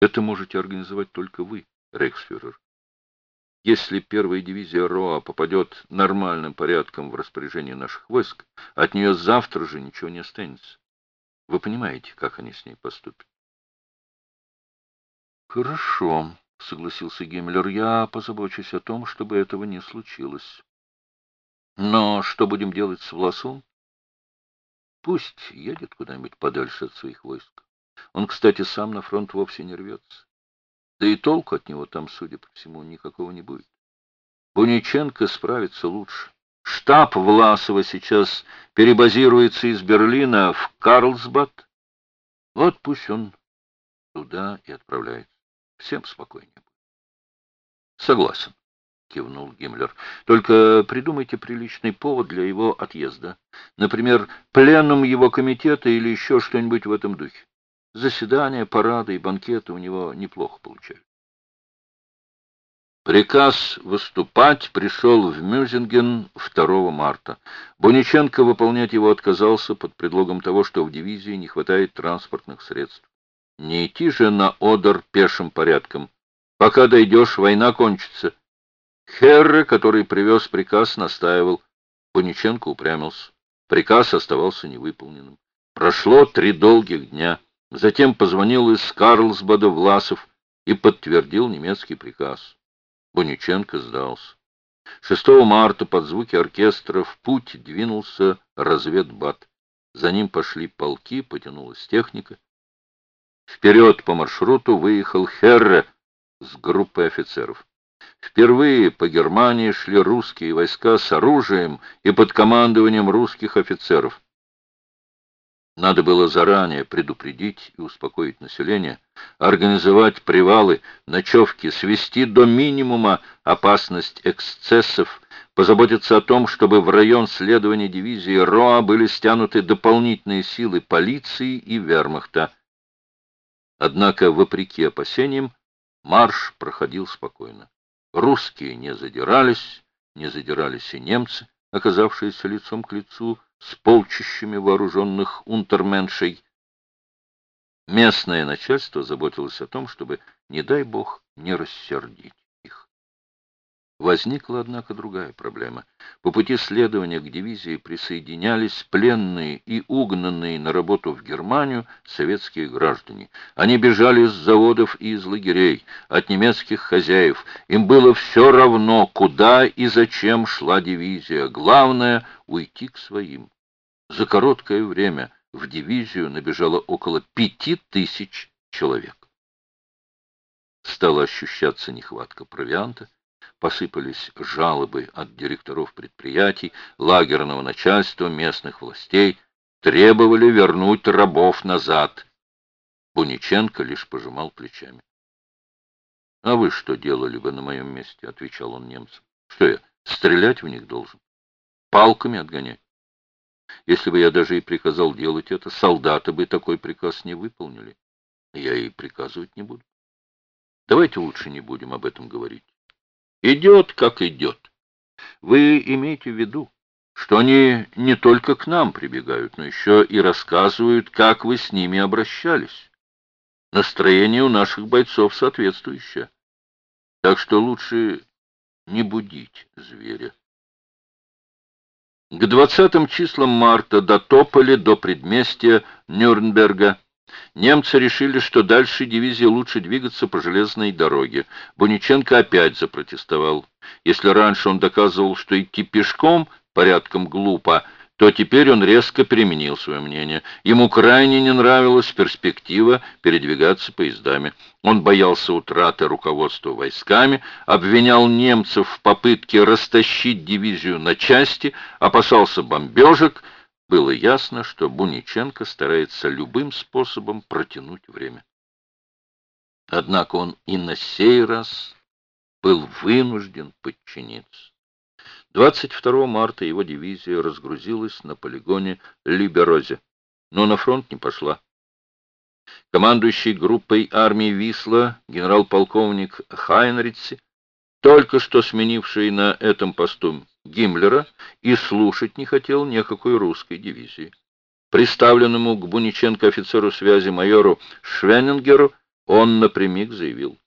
Это можете организовать только вы, рейхсфюрер. Если первая дивизия РОА попадет нормальным порядком в распоряжение наших войск, от нее завтра же ничего не останется. Вы понимаете, как они с ней поступят? Хорошо, согласился Гиммлер. Я позабочусь о том, чтобы этого не случилось. Но что будем делать с Власом? Пусть едет куда-нибудь подальше от своих войск. Он, кстати, сам на фронт вовсе не рвется. Да и толку от него там, судя по всему, никакого не будет. Буниченко справится лучше. Штаб Власова сейчас перебазируется из Берлина в Карлсбад. Вот пусть он туда и отправляется. Всем спокойнее будет. Согласен, кивнул Гиммлер. Только придумайте приличный повод для его отъезда. Например, пленум его комитета или еще что-нибудь в этом духе. Заседания, парады и банкеты у него неплохо получают. Приказ выступать пришел в Мюзинген 2 марта. Буниченко выполнять его отказался под предлогом того, что в дивизии не хватает транспортных средств. Не идти же на Одер пешим порядком. Пока дойдешь, война кончится. Херре, который привез приказ, настаивал. Буниченко упрямился. Приказ оставался невыполненным. Прошло три долгих дня. Затем позвонил из Карлсбада Власов и подтвердил немецкий приказ. Буниченко сдался. 6 марта под звуки оркестра в путь двинулся разведбат. За ним пошли полки, потянулась техника. Вперед по маршруту выехал Херре с группой офицеров. Впервые по Германии шли русские войска с оружием и под командованием русских офицеров. Надо было заранее предупредить и успокоить население, организовать привалы, ночевки, свести до минимума опасность эксцессов, позаботиться о том, чтобы в район следования дивизии РОА были стянуты дополнительные силы полиции и вермахта. Однако, вопреки опасениям, марш проходил спокойно. Русские не задирались, не задирались и немцы, оказавшиеся лицом к лицу с полчищами вооруженных унтерменшей. Местное начальство заботилось о том, чтобы, не дай бог, не рассердить. Возникла, однако, другая проблема. По пути следования к дивизии присоединялись пленные и угнанные на работу в Германию советские граждане. Они бежали с заводов и из лагерей, от немецких хозяев. Им было все равно, куда и зачем шла дивизия. Главное — уйти к своим. За короткое время в дивизию набежало около пяти тысяч человек. Стала ощущаться нехватка провианта, посыпались жалобы от директоров предприятий, лагерного начальства, местных властей, требовали вернуть рабов назад. Буниченко лишь пожимал плечами. — А вы что делали бы на моем месте? — отвечал он немцам. — Что я, стрелять в них должен? Палками отгонять? Если бы я даже и приказал делать это, солдаты бы такой приказ не выполнили. Я и приказывать не буду. Давайте лучше не будем об этом говорить. Идет, как идет. Вы имеете в виду, что они не только к нам прибегают, но еще и рассказывают, как вы с ними обращались. Настроение у наших бойцов соответствующее. Так что лучше не будить зверя. К двадцатым числам марта дотопали до предместья Нюрнберга. Немцы решили, что дальше дивизии лучше двигаться по железной дороге. Буниченко опять запротестовал. Если раньше он доказывал, что идти пешком порядком глупо, то теперь он резко переменил свое мнение. Ему крайне не нравилась перспектива передвигаться поездами. Он боялся утраты руководства войсками, обвинял немцев в попытке растащить дивизию на части, опасался бомбежек. Было ясно, что Буниченко старается любым способом протянуть время. Однако он и на сей раз был вынужден подчиниться. 22 марта его дивизия разгрузилась на полигоне Либерозе, но на фронт не пошла. Командующий группой армии Висла генерал-полковник Хайнрици, только что сменивший на этом посту Гиммлера, и слушать не хотел ни о какой русской дивизии. Приставленному к Буниченко офицеру связи майору Швенингеру Он напрямик заявил,